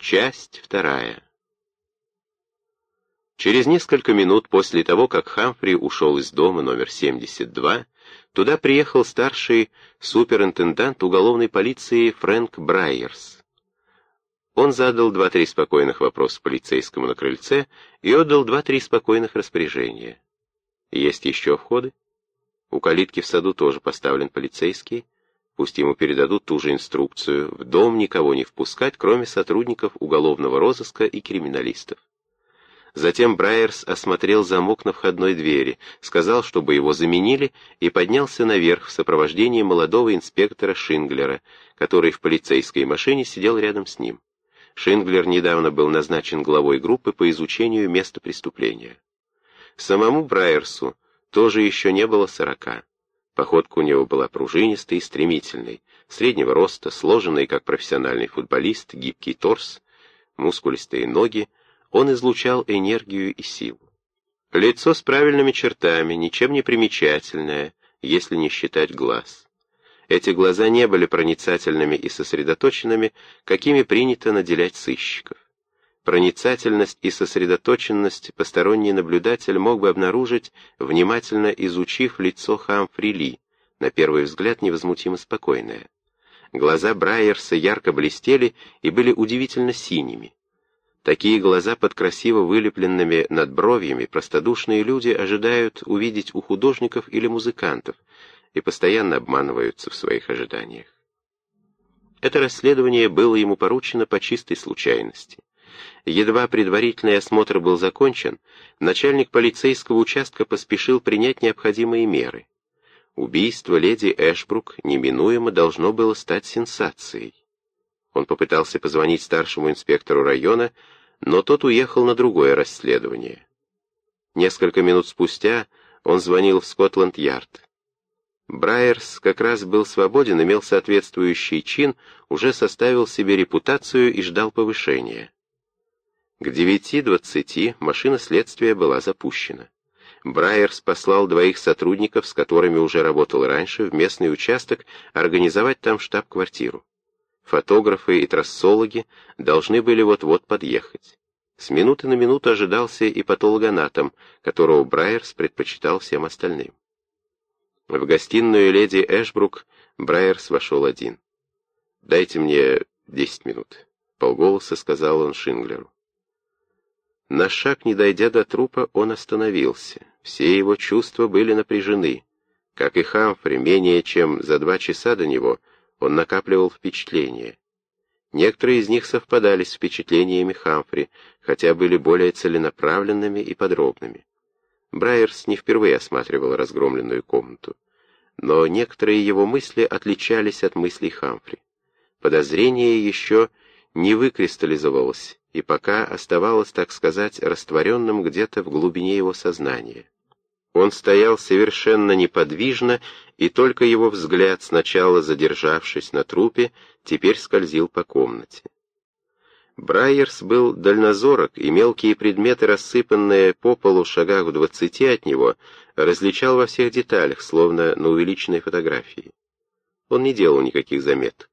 Часть вторая. Через несколько минут после того, как Хамфри ушел из дома номер 72, туда приехал старший суперинтендант уголовной полиции Фрэнк Брайерс. Он задал два-три спокойных вопроса полицейскому на крыльце и отдал два-три спокойных распоряжения. Есть еще входы? У калитки в саду тоже поставлен полицейский. Пусть ему передадут ту же инструкцию, в дом никого не впускать, кроме сотрудников уголовного розыска и криминалистов. Затем Брайерс осмотрел замок на входной двери, сказал, чтобы его заменили, и поднялся наверх в сопровождении молодого инспектора Шинглера, который в полицейской машине сидел рядом с ним. Шинглер недавно был назначен главой группы по изучению места преступления. Самому Брайерсу тоже еще не было сорока. Походка у него была пружинистой и стремительной, среднего роста, сложенный как профессиональный футболист, гибкий торс, мускулистые ноги, он излучал энергию и силу. Лицо с правильными чертами, ничем не примечательное, если не считать глаз. Эти глаза не были проницательными и сосредоточенными, какими принято наделять сыщиков. Проницательность и сосредоточенность посторонний наблюдатель мог бы обнаружить, внимательно изучив лицо Хамфри Ли, на первый взгляд невозмутимо спокойное. Глаза Брайерса ярко блестели и были удивительно синими. Такие глаза под красиво вылепленными надбровьями простодушные люди ожидают увидеть у художников или музыкантов и постоянно обманываются в своих ожиданиях. Это расследование было ему поручено по чистой случайности. Едва предварительный осмотр был закончен, начальник полицейского участка поспешил принять необходимые меры. Убийство леди Эшбрук неминуемо должно было стать сенсацией. Он попытался позвонить старшему инспектору района, но тот уехал на другое расследование. Несколько минут спустя он звонил в Скотланд-Ярд. Брайерс как раз был свободен, имел соответствующий чин, уже составил себе репутацию и ждал повышения. К 9.20 машина следствия была запущена. Брайерс послал двоих сотрудников, с которыми уже работал раньше, в местный участок, организовать там штаб-квартиру. Фотографы и трассологи должны были вот-вот подъехать. С минуты на минуту ожидался и патологоанатом, которого Брайерс предпочитал всем остальным. В гостиную леди Эшбрук Брайерс вошел один. «Дайте мне десять минут», — полголоса сказал он Шинглеру. На шаг не дойдя до трупа, он остановился. Все его чувства были напряжены. Как и Хамфри, менее чем за два часа до него он накапливал впечатления. Некоторые из них совпадали с впечатлениями Хамфри, хотя были более целенаправленными и подробными. Брайерс не впервые осматривал разгромленную комнату. Но некоторые его мысли отличались от мыслей Хамфри. Подозрение еще не выкристаллизовалось, и пока оставалось, так сказать, растворенным где-то в глубине его сознания. Он стоял совершенно неподвижно, и только его взгляд, сначала задержавшись на трупе, теперь скользил по комнате. Брайерс был дальнозорок, и мелкие предметы, рассыпанные по полу шагах в двадцати от него, различал во всех деталях, словно на увеличенной фотографии. Он не делал никаких заметок.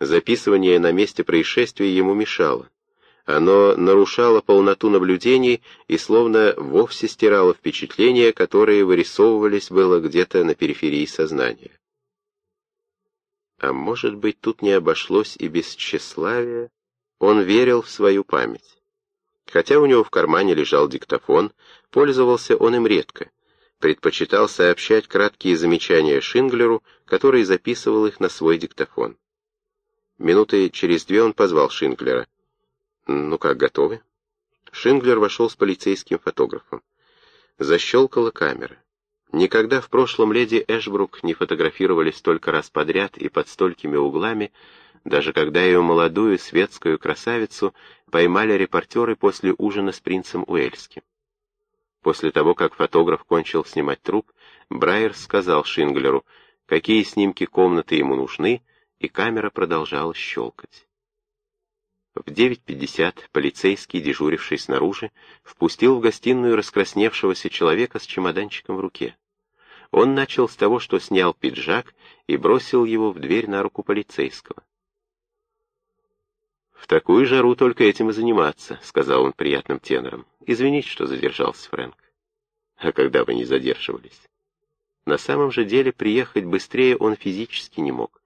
Записывание на месте происшествия ему мешало. Оно нарушало полноту наблюдений и словно вовсе стирало впечатления, которые вырисовывались было где-то на периферии сознания. А может быть, тут не обошлось и без тщеславия? Он верил в свою память. Хотя у него в кармане лежал диктофон, пользовался он им редко. Предпочитал сообщать краткие замечания Шинглеру, который записывал их на свой диктофон. Минуты через две он позвал Шинглера — «Ну как, готовы?» Шинглер вошел с полицейским фотографом. Защелкала камера. Никогда в прошлом леди Эшбрук не фотографировали столько раз подряд и под столькими углами, даже когда ее молодую светскую красавицу поймали репортеры после ужина с принцем Уэльским. После того, как фотограф кончил снимать труп, Брайер сказал Шинглеру, какие снимки комнаты ему нужны, и камера продолжала щелкать. В 9.50 полицейский, дежуривший снаружи, впустил в гостиную раскрасневшегося человека с чемоданчиком в руке. Он начал с того, что снял пиджак и бросил его в дверь на руку полицейского. «В такую жару только этим и заниматься», — сказал он приятным тенором. «Извините, что задержался, Фрэнк». «А когда вы не задерживались?» На самом же деле приехать быстрее он физически не мог.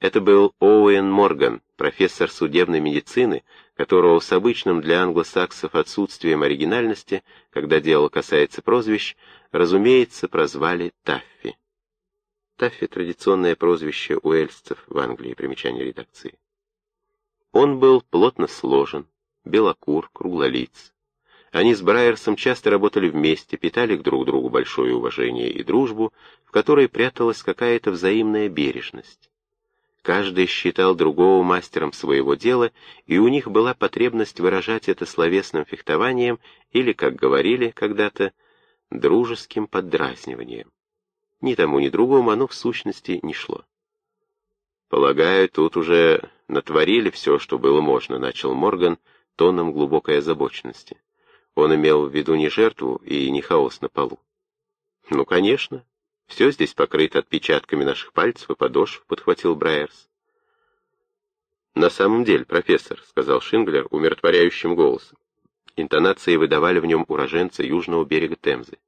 Это был Оуэн Морган, профессор судебной медицины, которого с обычным для англосаксов отсутствием оригинальности, когда дело касается прозвищ, разумеется, прозвали Таффи. Таффи — традиционное прозвище уэльсцев в Англии, примечание редакции. Он был плотно сложен, белокур, круглолиц. Они с Брайерсом часто работали вместе, питали к друг другу большое уважение и дружбу, в которой пряталась какая-то взаимная бережность. Каждый считал другого мастером своего дела, и у них была потребность выражать это словесным фехтованием или, как говорили когда-то, дружеским поддразниванием. Ни тому, ни другому оно в сущности не шло. «Полагаю, тут уже натворили все, что было можно», — начал Морган тоном глубокой озабоченности. Он имел в виду не жертву и не хаос на полу. «Ну, конечно. Все здесь покрыто отпечатками наших пальцев и подошв», — подхватил Брайерс. «На самом деле, профессор», — сказал Шинглер умиротворяющим голосом. Интонации выдавали в нем уроженца южного берега Темзы.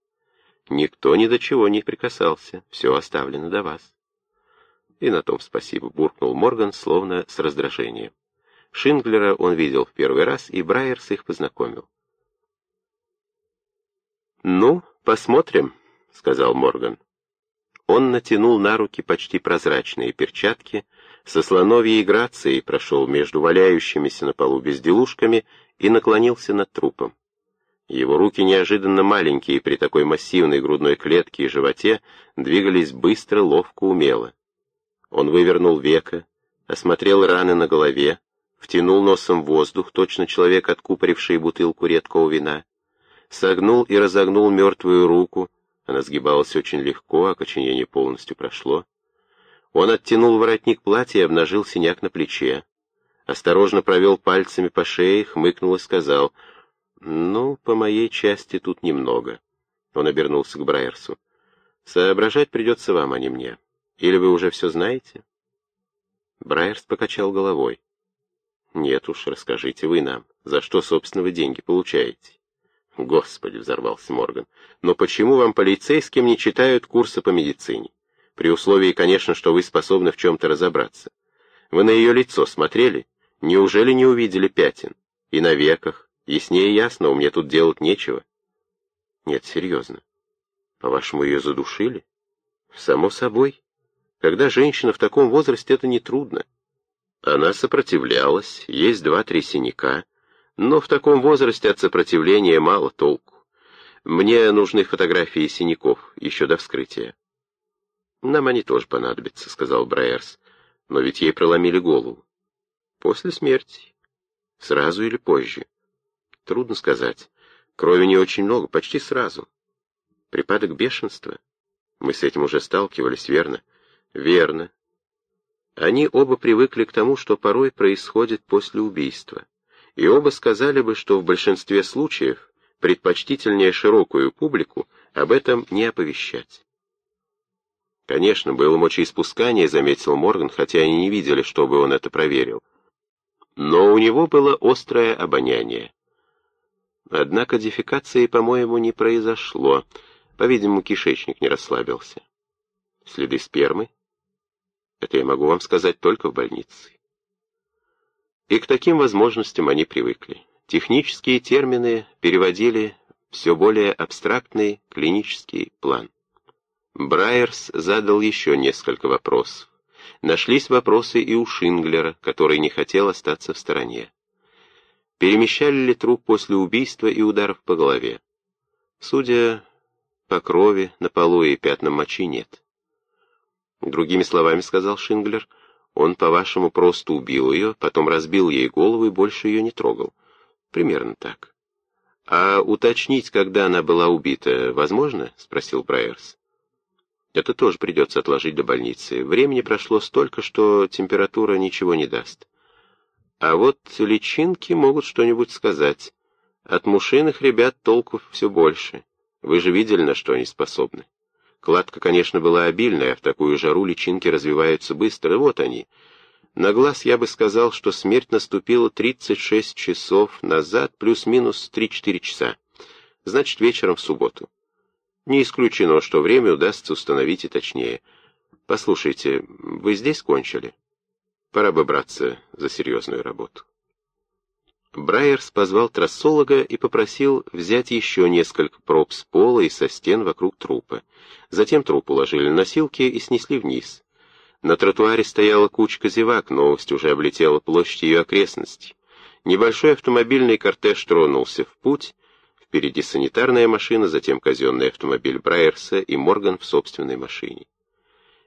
«Никто ни до чего не прикасался, все оставлено до вас». И на том спасибо, буркнул Морган, словно с раздражением. Шинглера он видел в первый раз, и Брайерс их познакомил. «Ну, посмотрим», — сказал Морган. Он натянул на руки почти прозрачные перчатки, со слоновьей грацией прошел между валяющимися на полу безделушками и наклонился над трупом. Его руки, неожиданно маленькие при такой массивной грудной клетке и животе, двигались быстро, ловко, умело. Он вывернул веко, осмотрел раны на голове, втянул носом воздух, точно человек, откупоривший бутылку редкого вина, согнул и разогнул мертвую руку, она сгибалась очень легко, а окоченение полностью прошло. Он оттянул воротник платья и обнажил синяк на плече. Осторожно провел пальцами по шее, хмыкнул и сказал, «Ну, по моей части тут немного». Он обернулся к Брайерсу. «Соображать придется вам, а не мне». Или вы уже все знаете?» Брайерс покачал головой. «Нет уж, расскажите вы нам, за что, собственно, вы деньги получаете?» «Господи!» — взорвался Морган. «Но почему вам полицейским не читают курсы по медицине? При условии, конечно, что вы способны в чем-то разобраться. Вы на ее лицо смотрели? Неужели не увидели пятен? И на веках? Яснее ясно, у меня тут делать нечего». «Нет, серьезно. По-вашему, ее задушили?» «Само собой. Когда женщина в таком возрасте, это нетрудно. Она сопротивлялась, есть два-три синяка, но в таком возрасте от сопротивления мало толку. Мне нужны фотографии синяков еще до вскрытия. «Нам они тоже понадобятся», — сказал Брайерс. «Но ведь ей проломили голову». «После смерти. Сразу или позже?» «Трудно сказать. Крови не очень много, почти сразу. Припадок бешенства. Мы с этим уже сталкивались, верно?» Верно. Они оба привыкли к тому, что порой происходит после убийства. И оба сказали бы, что в большинстве случаев предпочтительнее широкую публику об этом не оповещать. Конечно, было мочеиспускание, заметил Морган, хотя они не видели, чтобы он это проверил. Но у него было острое обоняние. Однако дефекации, по-моему, не произошло. По-видимому, кишечник не расслабился. Следы спермы? Это я могу вам сказать только в больнице. И к таким возможностям они привыкли. Технические термины переводили все более абстрактный клинический план. Брайерс задал еще несколько вопросов. Нашлись вопросы и у Шинглера, который не хотел остаться в стороне. Перемещали ли труп после убийства и ударов по голове? Судя по крови, на полу и пятнам мочи нет. Другими словами, сказал Шинглер, он, по-вашему, просто убил ее, потом разбил ей голову и больше ее не трогал. Примерно так. А уточнить, когда она была убита, возможно? Спросил Брайерс. Это тоже придется отложить до больницы. Времени прошло столько, что температура ничего не даст. А вот личинки могут что-нибудь сказать. От мушиных ребят толков все больше. Вы же видели, на что они способны. Кладка, конечно, была обильная, в такую жару личинки развиваются быстро, вот они. На глаз я бы сказал, что смерть наступила 36 часов назад, плюс-минус 3-4 часа. Значит, вечером в субботу. Не исключено, что время удастся установить и точнее. Послушайте, вы здесь кончили? Пора бы браться за серьезную работу. Брайерс позвал трассолога и попросил взять еще несколько проб с пола и со стен вокруг трупа. Затем труп уложили на носилки и снесли вниз. На тротуаре стояла кучка зевак, новость уже облетела площадь ее окрестностей. Небольшой автомобильный кортеж тронулся в путь, впереди санитарная машина, затем казенный автомобиль Брайерса и Морган в собственной машине.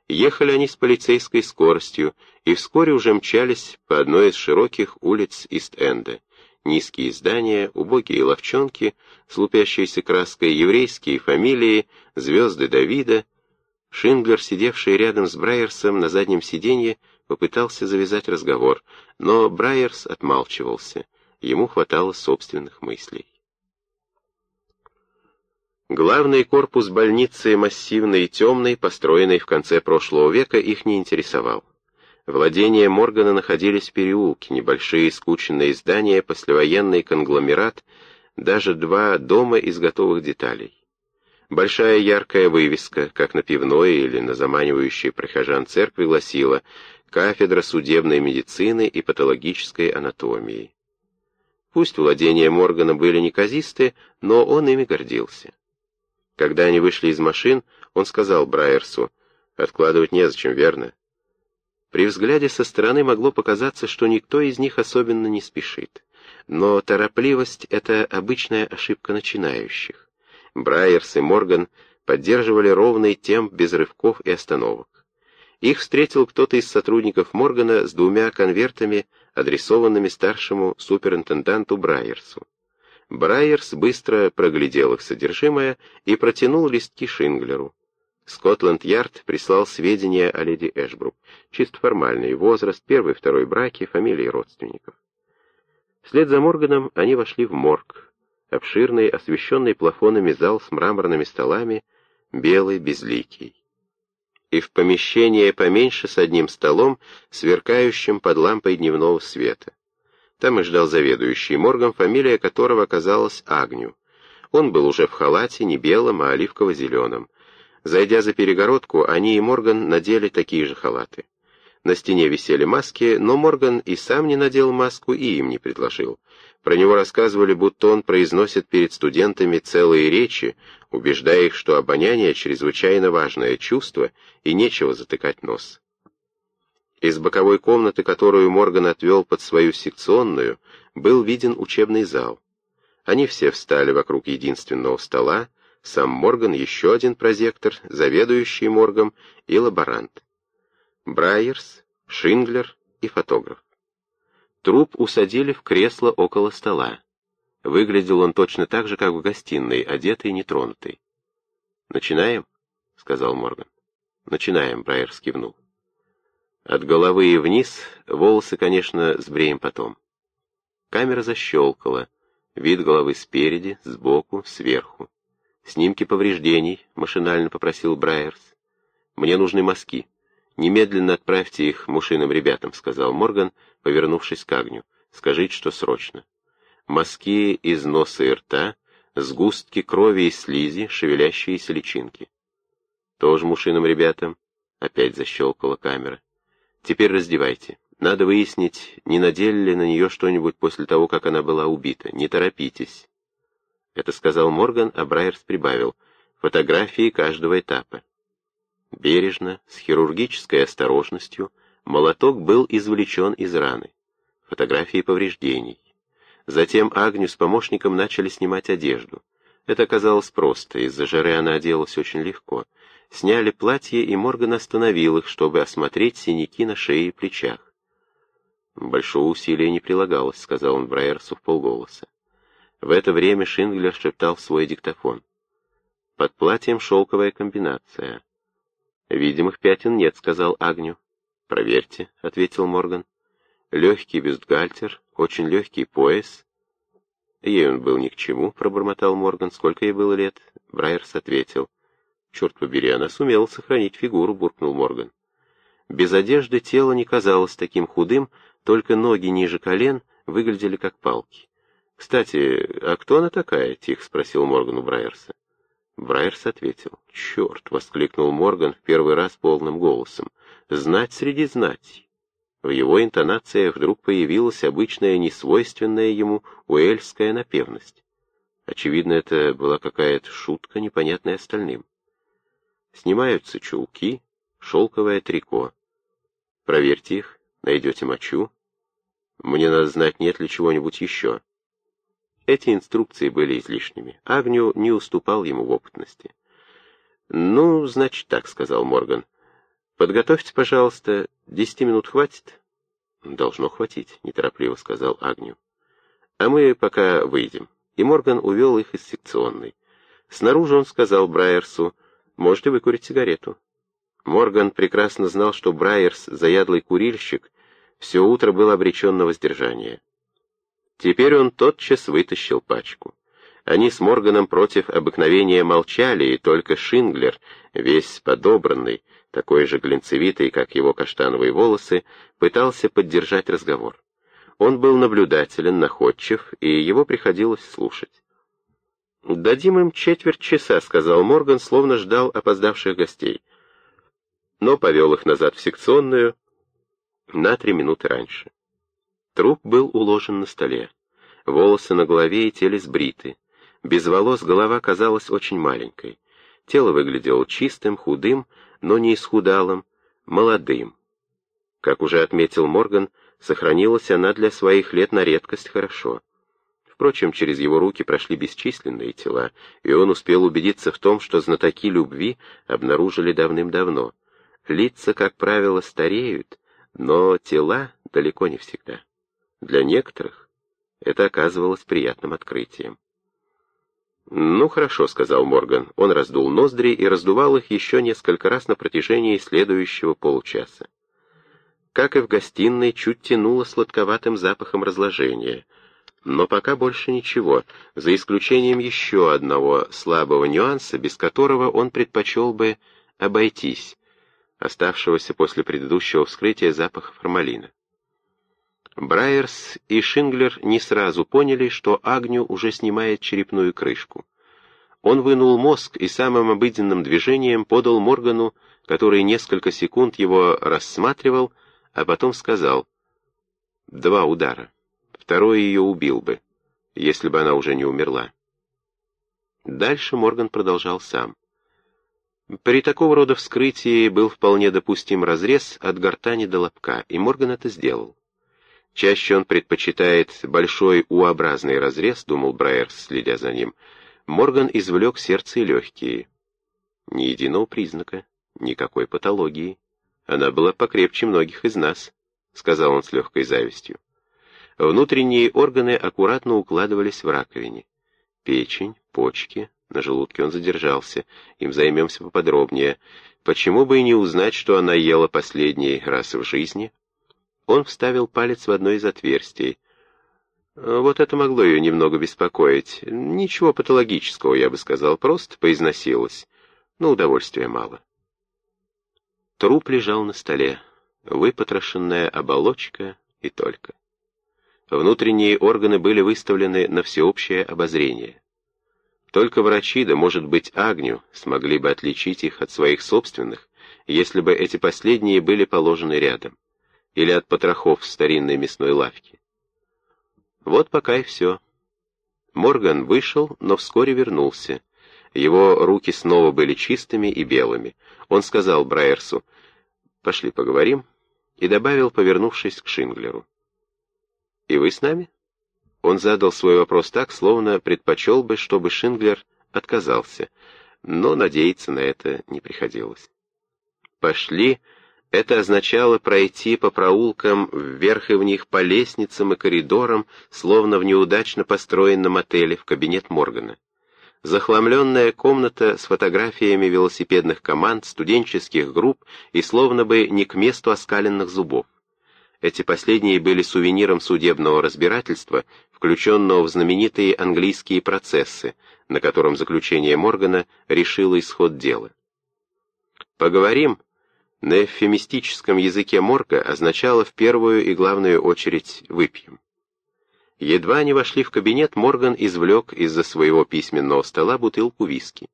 Ехали они с полицейской скоростью и вскоре уже мчались по одной из широких улиц Ист-Энда. Низкие здания, убогие ловчонки, слупящиеся краской, еврейские фамилии, звезды Давида. Шинглер, сидевший рядом с Брайерсом на заднем сиденье, попытался завязать разговор, но Брайерс отмалчивался. Ему хватало собственных мыслей. Главный корпус больницы, массивный и темный, построенный в конце прошлого века, их не интересовал. Владения Моргана находились в переулке, небольшие скученные здания, послевоенный конгломерат, даже два дома из готовых деталей. Большая яркая вывеска, как на пивной или на заманивающей прихожан церкви, гласила «Кафедра судебной медицины и патологической анатомии». Пусть владения Моргана были неказисты, но он ими гордился. Когда они вышли из машин, он сказал Брайерсу, «Откладывать незачем, верно?» При взгляде со стороны могло показаться, что никто из них особенно не спешит. Но торопливость — это обычная ошибка начинающих. Брайерс и Морган поддерживали ровный темп без рывков и остановок. Их встретил кто-то из сотрудников Моргана с двумя конвертами, адресованными старшему суперинтенданту Брайерсу. Брайерс быстро проглядел их содержимое и протянул листки Шинглеру. Скотланд-Ярд прислал сведения о леди Эшбрук. Чисто формальный возраст, первый, второй браки, фамилии родственников. Вслед за Морганом они вошли в морг. Обширный, освещенный плафонами зал с мраморными столами, белый, безликий. И в помещение поменьше с одним столом, сверкающим под лампой дневного света. Там и ждал заведующий моргом, фамилия которого оказалась Агню. Он был уже в халате, не белом, а оливково-зеленом. Зайдя за перегородку, они и Морган надели такие же халаты. На стене висели маски, но Морган и сам не надел маску и им не предложил. Про него рассказывали, будто он произносит перед студентами целые речи, убеждая их, что обоняние — чрезвычайно важное чувство, и нечего затыкать нос. Из боковой комнаты, которую Морган отвел под свою секционную, был виден учебный зал. Они все встали вокруг единственного стола, сам Морган, еще один прозектор, заведующий моргом и лаборант. Брайерс, Шинглер и фотограф. Труп усадили в кресло около стола. Выглядел он точно так же, как в гостиной, одетый и нетронутый. «Начинаем?» — сказал Морган. «Начинаем», — Брайерс кивнул. От головы и вниз волосы, конечно, сбреем потом. Камера защелкала. Вид головы спереди, сбоку, сверху. «Снимки повреждений», — машинально попросил Брайерс. «Мне нужны мазки. Немедленно отправьте их мушиным ребятам», — сказал Морган, повернувшись к огню. «Скажите, что срочно. Мазки из носа и рта, сгустки крови и слизи, шевелящиеся личинки». «Тоже мушиным ребятам?» — опять защелкала камера. «Теперь раздевайте. Надо выяснить, не надели ли на нее что-нибудь после того, как она была убита. Не торопитесь». Это сказал Морган, а Брайерс прибавил. Фотографии каждого этапа. Бережно, с хирургической осторожностью, молоток был извлечен из раны. Фотографии повреждений. Затем Агню с помощником начали снимать одежду. Это оказалось просто, из-за жары она оделась очень легко. Сняли платье, и Морган остановил их, чтобы осмотреть синяки на шее и плечах. «Большого усилия не прилагалось», — сказал он Брайерсу в полголоса. В это время Шинглер шептал в свой диктофон. «Под платьем шелковая комбинация». «Видимых пятен нет», — сказал Агню. «Проверьте», — ответил Морган. «Легкий бюстгальтер, очень легкий пояс». «Ей он был ни к чему», — пробормотал Морган. «Сколько ей было лет?» Брайерс ответил. «Черт побери, она сумела сохранить фигуру», — буркнул Морган. Без одежды тело не казалось таким худым, только ноги ниже колен выглядели как палки. «Кстати, а кто она такая?» — тихо спросил Морган у Брайерса. Брайерс ответил. «Черт!» — воскликнул Морган в первый раз полным голосом. «Знать среди знать!» В его интонациях вдруг появилась обычная, несвойственная ему уэльская напевность. Очевидно, это была какая-то шутка, непонятная остальным. Снимаются чулки, шелковое трико. Проверьте их, найдете мочу. Мне надо знать, нет ли чего-нибудь еще. Эти инструкции были излишними. Агню не уступал ему в опытности. «Ну, значит так», — сказал Морган. «Подготовьте, пожалуйста. Десяти минут хватит?» «Должно хватить», — неторопливо сказал Агню. «А мы пока выйдем». И Морган увел их из секционной. Снаружи он сказал Брайерсу, «Можете выкурить сигарету». Морган прекрасно знал, что Брайерс, заядлый курильщик, все утро был обречен на воздержание. Теперь он тотчас вытащил пачку. Они с Морганом против обыкновения молчали, и только Шинглер, весь подобранный, такой же глинцевитый, как его каштановые волосы, пытался поддержать разговор. Он был наблюдателен, находчив, и его приходилось слушать. «Дадим им четверть часа», — сказал Морган, словно ждал опоздавших гостей. Но повел их назад в секционную на три минуты раньше. Труп был уложен на столе. Волосы на голове и теле сбриты. Без волос голова казалась очень маленькой. Тело выглядело чистым, худым, но не исхудалым, молодым. Как уже отметил Морган, сохранилась она для своих лет на редкость хорошо. Впрочем, через его руки прошли бесчисленные тела, и он успел убедиться в том, что знатоки любви обнаружили давным-давно. Лица, как правило, стареют, но тела далеко не всегда. Для некоторых это оказывалось приятным открытием. «Ну хорошо», — сказал Морган. Он раздул ноздри и раздувал их еще несколько раз на протяжении следующего получаса. Как и в гостиной, чуть тянуло сладковатым запахом разложения. Но пока больше ничего, за исключением еще одного слабого нюанса, без которого он предпочел бы обойтись, оставшегося после предыдущего вскрытия запаха формалина. Брайерс и Шинглер не сразу поняли, что Агню уже снимает черепную крышку. Он вынул мозг и самым обыденным движением подал Моргану, который несколько секунд его рассматривал, а потом сказал «Два удара. Второй ее убил бы, если бы она уже не умерла». Дальше Морган продолжал сам. При такого рода вскрытии был вполне допустим разрез от гортани до лобка, и Морган это сделал. Чаще он предпочитает большой U-образный разрез, думал Брайерс, следя за ним. Морган извлек сердце и легкие. Ни единого признака, никакой патологии. Она была покрепче многих из нас, сказал он с легкой завистью. Внутренние органы аккуратно укладывались в раковине. Печень, почки, на желудке он задержался, им займемся поподробнее. Почему бы и не узнать, что она ела последний раз в жизни? Он вставил палец в одно из отверстий. Вот это могло ее немного беспокоить. Ничего патологического, я бы сказал, просто поизносилась. Но удовольствия мало. Труп лежал на столе, выпотрошенная оболочка и только. Внутренние органы были выставлены на всеобщее обозрение. Только врачи, да, может быть, Агню, смогли бы отличить их от своих собственных, если бы эти последние были положены рядом или от потрохов в старинной мясной лавке. Вот пока и все. Морган вышел, но вскоре вернулся. Его руки снова были чистыми и белыми. Он сказал Брайерсу, «Пошли поговорим», и добавил, повернувшись к Шинглеру. «И вы с нами?» Он задал свой вопрос так, словно предпочел бы, чтобы Шинглер отказался, но надеяться на это не приходилось. «Пошли», это означало пройти по проулкам вверх и вниз по лестницам и коридорам, словно в неудачно построенном отеле в кабинет Моргана. Захламленная комната с фотографиями велосипедных команд, студенческих групп и словно бы не к месту оскаленных зубов. Эти последние были сувениром судебного разбирательства, включенного в знаменитые английские процессы, на котором заключение Моргана решило исход дела. «Поговорим», на эвфемистическом языке морга означало в первую и главную очередь «выпьем». Едва они вошли в кабинет, Морган извлек из-за своего письменного стола бутылку виски.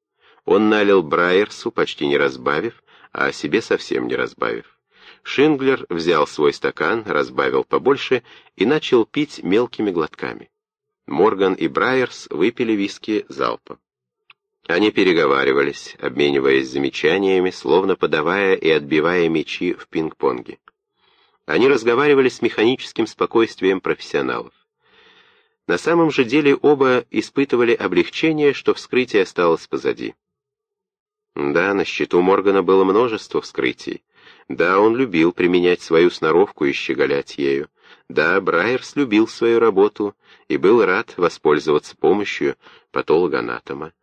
Он налил Брайерсу, почти не разбавив, а себе совсем не разбавив. Шинглер взял свой стакан, разбавил побольше и начал пить мелкими глотками. Морган и Брайерс выпили виски залпом. Они переговаривались, обмениваясь замечаниями, словно подавая и отбивая мячи в пинг-понге. Они разговаривали с механическим спокойствием профессионалов. На самом же деле оба испытывали облегчение, что вскрытие осталось позади. Да, на счету Моргана было множество вскрытий. Да, он любил применять свою сноровку и щеголять ею. Да, Брайерс любил свою работу и был рад воспользоваться помощью патологоанатома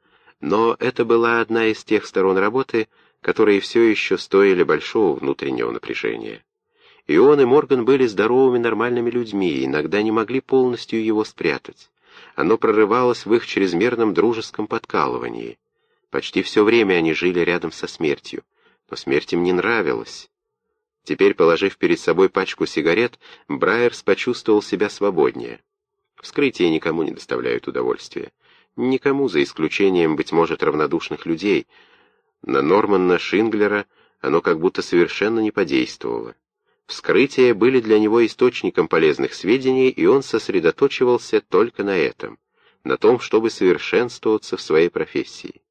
но это была одна из тех сторон работы, которые все еще стоили большого внутреннего напряжения. И он, и Морган были здоровыми нормальными людьми, и иногда не могли полностью его спрятать. Оно прорывалось в их чрезмерном дружеском подкалывании. Почти все время они жили рядом со смертью, но смерть им не нравилась. Теперь, положив перед собой пачку сигарет, Брайерс почувствовал себя свободнее. Вскрытия никому не доставляют удовольствия. Никому, за исключением, быть может, равнодушных людей. На Нормана Шинглера оно как будто совершенно не подействовало. Вскрытия были для него источником полезных сведений, и он сосредоточивался только на этом, на том, чтобы совершенствоваться в своей профессии.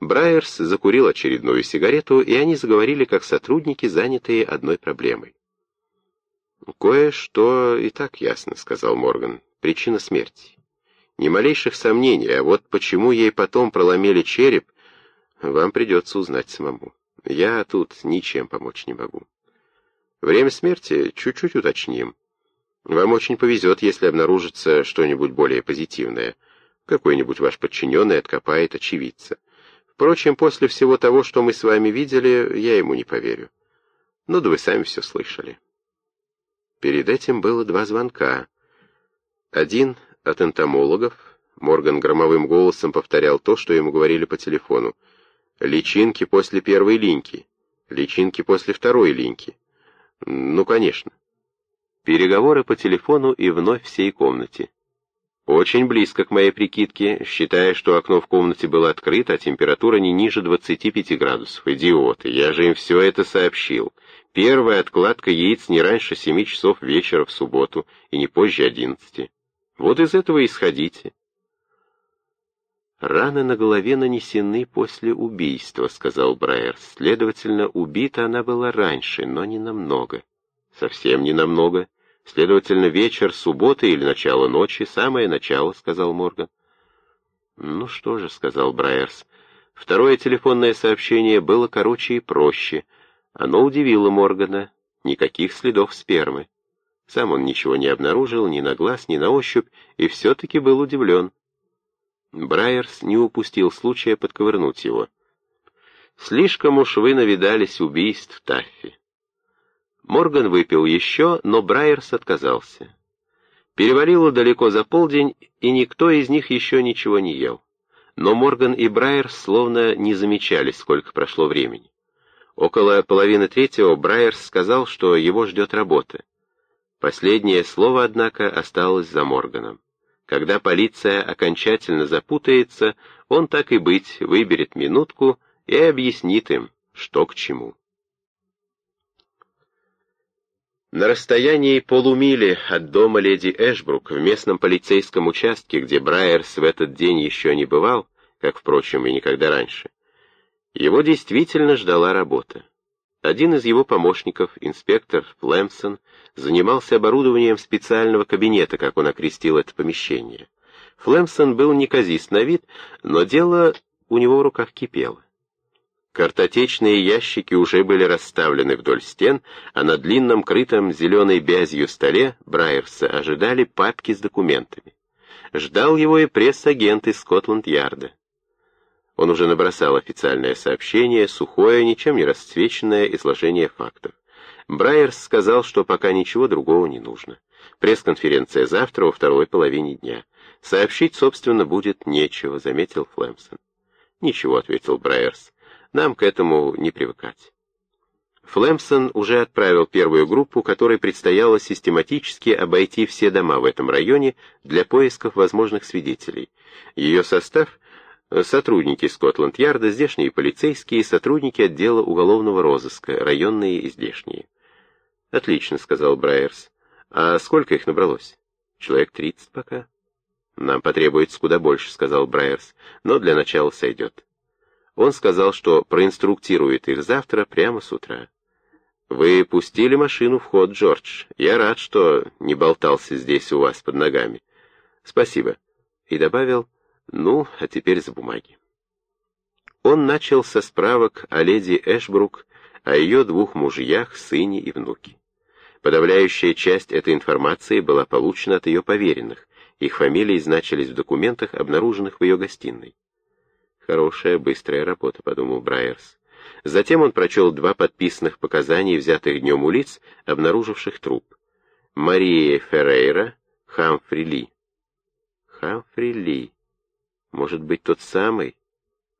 Брайерс закурил очередную сигарету, и они заговорили как сотрудники, занятые одной проблемой. «Кое-что и так ясно», — сказал Морган. «Причина смерти. Ни малейших сомнений, а вот почему ей потом проломили череп, вам придется узнать самому. Я тут ничем помочь не могу. Время смерти чуть-чуть уточним. Вам очень повезет, если обнаружится что-нибудь более позитивное. Какой-нибудь ваш подчиненный откопает очевидца. Впрочем, после всего того, что мы с вами видели, я ему не поверю. Ну да вы сами все слышали. Перед этим было два звонка. Один от энтомологов, Морган громовым голосом повторял то, что ему говорили по телефону. Личинки после первой линьки. Личинки после второй линьки. Ну, конечно. Переговоры по телефону и вновь всей комнате. Очень близко к моей прикидке, считая, что окно в комнате было открыто, а температура не ниже 25 градусов. Идиоты, я же им все это сообщил. Первая откладка яиц не раньше 7 часов вечера в субботу и не позже 11. Вот из этого исходите. «Раны на голове нанесены после убийства», — сказал Брайер. «Следовательно, убита она была раньше, но не намного». «Совсем не намного. Следовательно, вечер субботы или начало ночи, самое начало», — сказал Морган. «Ну что же», — сказал Брайерс. Второе телефонное сообщение было короче и проще. Оно удивило Моргана. Никаких следов спермы. Сам он ничего не обнаружил ни на глаз, ни на ощупь, и все-таки был удивлен. Брайерс не упустил случая подковырнуть его. «Слишком уж вы навидались убийств, Таффи». Морган выпил еще, но Брайерс отказался. Перевалило далеко за полдень, и никто из них еще ничего не ел. Но Морган и Брайерс словно не замечали, сколько прошло времени. Около половины третьего Брайерс сказал, что его ждет работа. Последнее слово, однако, осталось за Морганом. Когда полиция окончательно запутается, он так и быть выберет минутку и объяснит им, что к чему. На расстоянии полумили от дома леди Эшбрук в местном полицейском участке, где Брайерс в этот день еще не бывал, как, впрочем, и никогда раньше, его действительно ждала работа. Один из его помощников, инспектор Флемсон, занимался оборудованием специального кабинета, как он окрестил это помещение. Флемсон был неказист на вид, но дело у него в руках кипело. Картотечные ящики уже были расставлены вдоль стен, а на длинном крытом зеленой бязью столе Брайерса ожидали папки с документами. Ждал его и пресс-агент из Скотланд-Ярда. Он уже набросал официальное сообщение, сухое, ничем не расцвеченное изложение фактов. Брайерс сказал, что пока ничего другого не нужно. Пресс-конференция завтра во второй половине дня. Сообщить, собственно, будет нечего, заметил Флемсон. Ничего, ответил Брайерс. Нам к этому не привыкать. Флемсон уже отправил первую группу, которой предстояло систематически обойти все дома в этом районе для поисков возможных свидетелей. Ее состав — сотрудники Скотланд-Ярда, здешние полицейские, сотрудники отдела уголовного розыска, районные и здешние. «Отлично», — сказал Брайерс. «А сколько их набралось?» «Человек тридцать пока». «Нам потребуется куда больше», — сказал Брайерс, — «но для начала сойдет». Он сказал, что проинструктирует их завтра прямо с утра. «Вы пустили машину в ход, Джордж. Я рад, что не болтался здесь у вас под ногами. Спасибо». И добавил, «Ну, а теперь за бумаги». Он начал со справок о леди Эшбрук, о ее двух мужьях, сыне и внуке. Подавляющая часть этой информации была получена от ее поверенных, их фамилии значились в документах, обнаруженных в ее гостиной. «Хорошая, быстрая работа», — подумал Брайерс. Затем он прочел два подписанных показаний, взятых днем у лиц, обнаруживших труп. Мария Феррейра, Хамфри Ли. Хамфри Ли. Может быть, тот самый?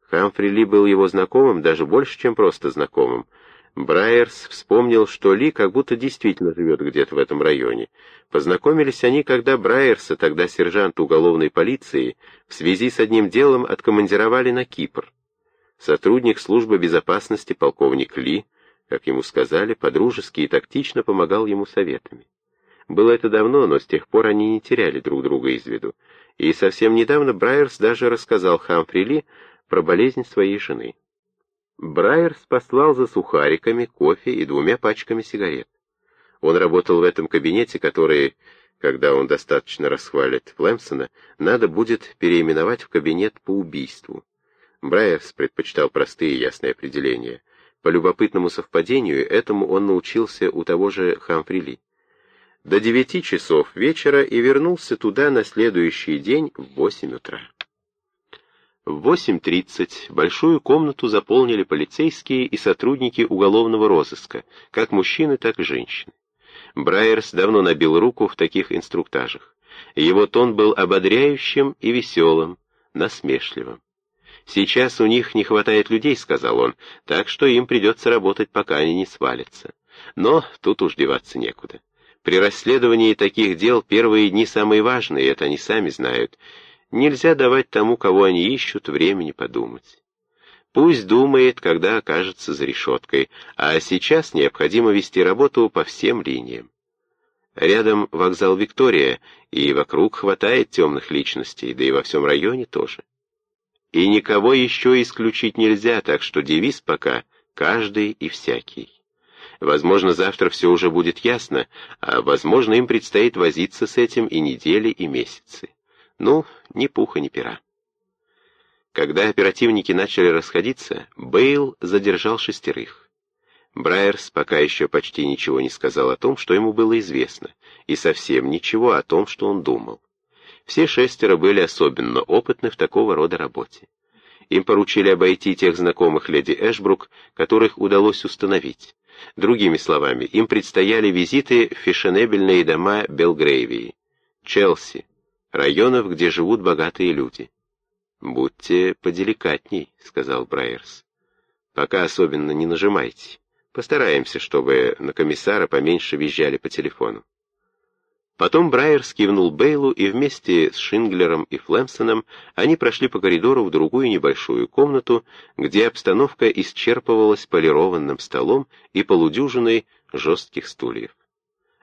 Хамфри Ли был его знакомым, даже больше, чем просто знакомым. Брайерс вспомнил, что Ли как будто действительно живет где-то в этом районе. Познакомились они, когда Брайерса, тогда сержант уголовной полиции, в связи с одним делом откомандировали на Кипр. Сотрудник службы безопасности полковник Ли, как ему сказали, подружески и тактично помогал ему советами. Было это давно, но с тех пор они не теряли друг друга из виду. И совсем недавно Брайерс даже рассказал Хамфри Ли про болезнь своей жены. Брайерс послал за сухариками, кофе и двумя пачками сигарет. Он работал в этом кабинете, который, когда он достаточно расхвалит Флемсона, надо будет переименовать в кабинет по убийству. Брайерс предпочитал простые и ясные определения. По любопытному совпадению, этому он научился у того же Хамфри Ли. До девяти часов вечера и вернулся туда на следующий день в восемь утра. В 8.30 большую комнату заполнили полицейские и сотрудники уголовного розыска, как мужчины, так и женщины. Брайерс давно набил руку в таких инструктажах. Его тон был ободряющим и веселым, насмешливым. «Сейчас у них не хватает людей», — сказал он, — «так что им придется работать, пока они не свалятся. Но тут уж деваться некуда. При расследовании таких дел первые дни самые важные, это они сами знают, Нельзя давать тому, кого они ищут, времени подумать. Пусть думает, когда окажется за решеткой, а сейчас необходимо вести работу по всем линиям. Рядом вокзал Виктория, и вокруг хватает темных личностей, да и во всем районе тоже. И никого еще исключить нельзя, так что девиз пока «каждый и всякий». Возможно, завтра все уже будет ясно, а возможно, им предстоит возиться с этим и недели, и месяцы. Ну, ни пуха, ни пера. Когда оперативники начали расходиться, Бейл задержал шестерых. Брайерс пока еще почти ничего не сказал о том, что ему было известно, и совсем ничего о том, что он думал. Все шестеро были особенно опытны в такого рода работе. Им поручили обойти тех знакомых леди Эшбрук, которых удалось установить. Другими словами, им предстояли визиты в фешенебельные дома Белгрейвии, Челси, районов, где живут богатые люди. «Будьте поделикатней», — сказал Брайерс. «Пока особенно не нажимайте. Постараемся, чтобы на комиссара поменьше визжали по телефону». Потом Брайерс кивнул Бейлу, и вместе с Шинглером и Флемсоном они прошли по коридору в другую небольшую комнату, где обстановка исчерпывалась полированным столом и полудюжиной жестких стульев.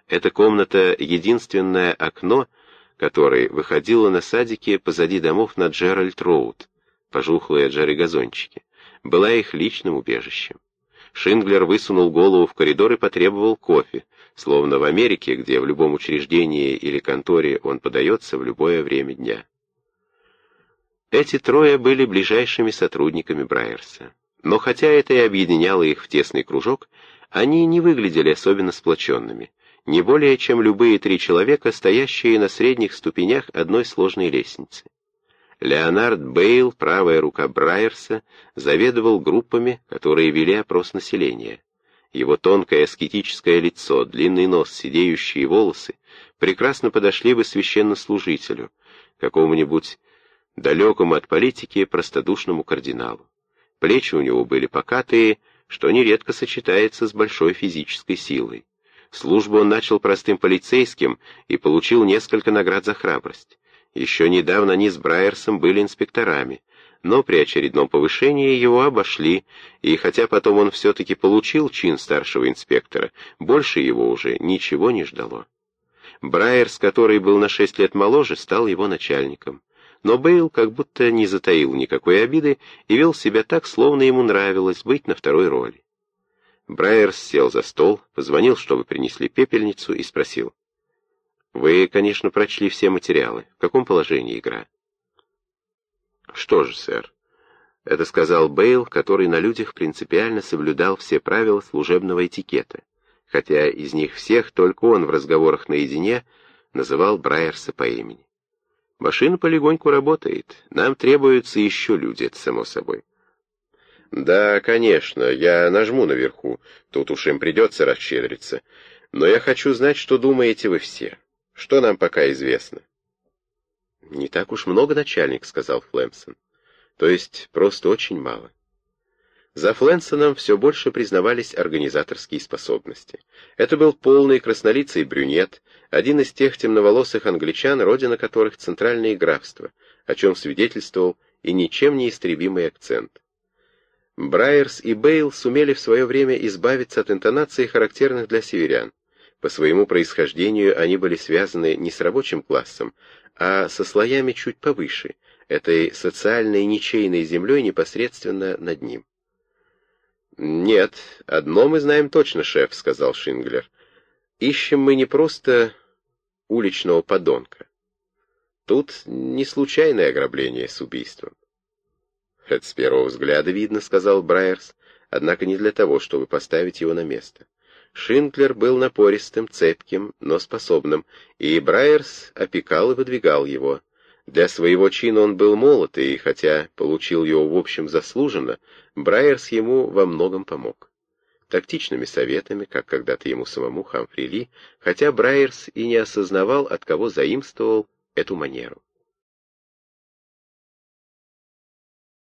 Эта комната — единственное окно — которой выходила на садике позади домов на Джеральд-Роуд, пожухлые Джерри газончики, была их личным убежищем. Шинглер высунул голову в коридор и потребовал кофе, словно в Америке, где в любом учреждении или конторе он подается в любое время дня. Эти трое были ближайшими сотрудниками Брайерса. Но хотя это и объединяло их в тесный кружок, они не выглядели особенно сплоченными не более чем любые три человека, стоящие на средних ступенях одной сложной лестницы. Леонард Бейл, правая рука Брайерса, заведовал группами, которые вели опрос населения. Его тонкое аскетическое лицо, длинный нос, сидеющие волосы прекрасно подошли бы священнослужителю, какому-нибудь далекому от политики простодушному кардиналу. Плечи у него были покатые, что нередко сочетается с большой физической силой. Службу он начал простым полицейским и получил несколько наград за храбрость. Еще недавно они с Брайерсом были инспекторами, но при очередном повышении его обошли, и хотя потом он все-таки получил чин старшего инспектора, больше его уже ничего не ждало. Брайерс, который был на шесть лет моложе, стал его начальником. Но Бейл как будто не затаил никакой обиды и вел себя так, словно ему нравилось быть на второй роли. Брайерс сел за стол, позвонил, чтобы принесли пепельницу, и спросил. «Вы, конечно, прочли все материалы. В каком положении игра?» «Что же, сэр?» Это сказал Бейл, который на людях принципиально соблюдал все правила служебного этикета, хотя из них всех только он в разговорах наедине называл Брайерса по имени. «Машина полегоньку работает. Нам требуются еще люди, это само собой». «Да, конечно, я нажму наверху. Тут уж им придется расщедриться. Но я хочу знать, что думаете вы все. Что нам пока известно?» «Не так уж много, начальник», — сказал Флемсон. «То есть просто очень мало». За Фленсоном все больше признавались организаторские способности. Это был полный краснолицый брюнет, один из тех темноволосых англичан, родина которых центральные графства, о чем свидетельствовал и ничем не истребимый акцент. Брайерс и Бейл сумели в свое время избавиться от интонаций, характерных для северян. По своему происхождению они были связаны не с рабочим классом, а со слоями чуть повыше, этой социальной ничейной землей непосредственно над ним. «Нет, одно мы знаем точно, шеф», — сказал Шинглер. «Ищем мы не просто уличного подонка. Тут не случайное ограбление с убийством». «Это с первого взгляда видно», — сказал Брайерс, «однако не для того, чтобы поставить его на место. Шинклер был напористым, цепким, но способным, и Брайерс опекал и выдвигал его. Для своего чина он был молод, и хотя получил его в общем заслуженно, Брайерс ему во многом помог. Тактичными советами, как когда-то ему самому Хамфри Ли, хотя Брайерс и не осознавал, от кого заимствовал эту манеру.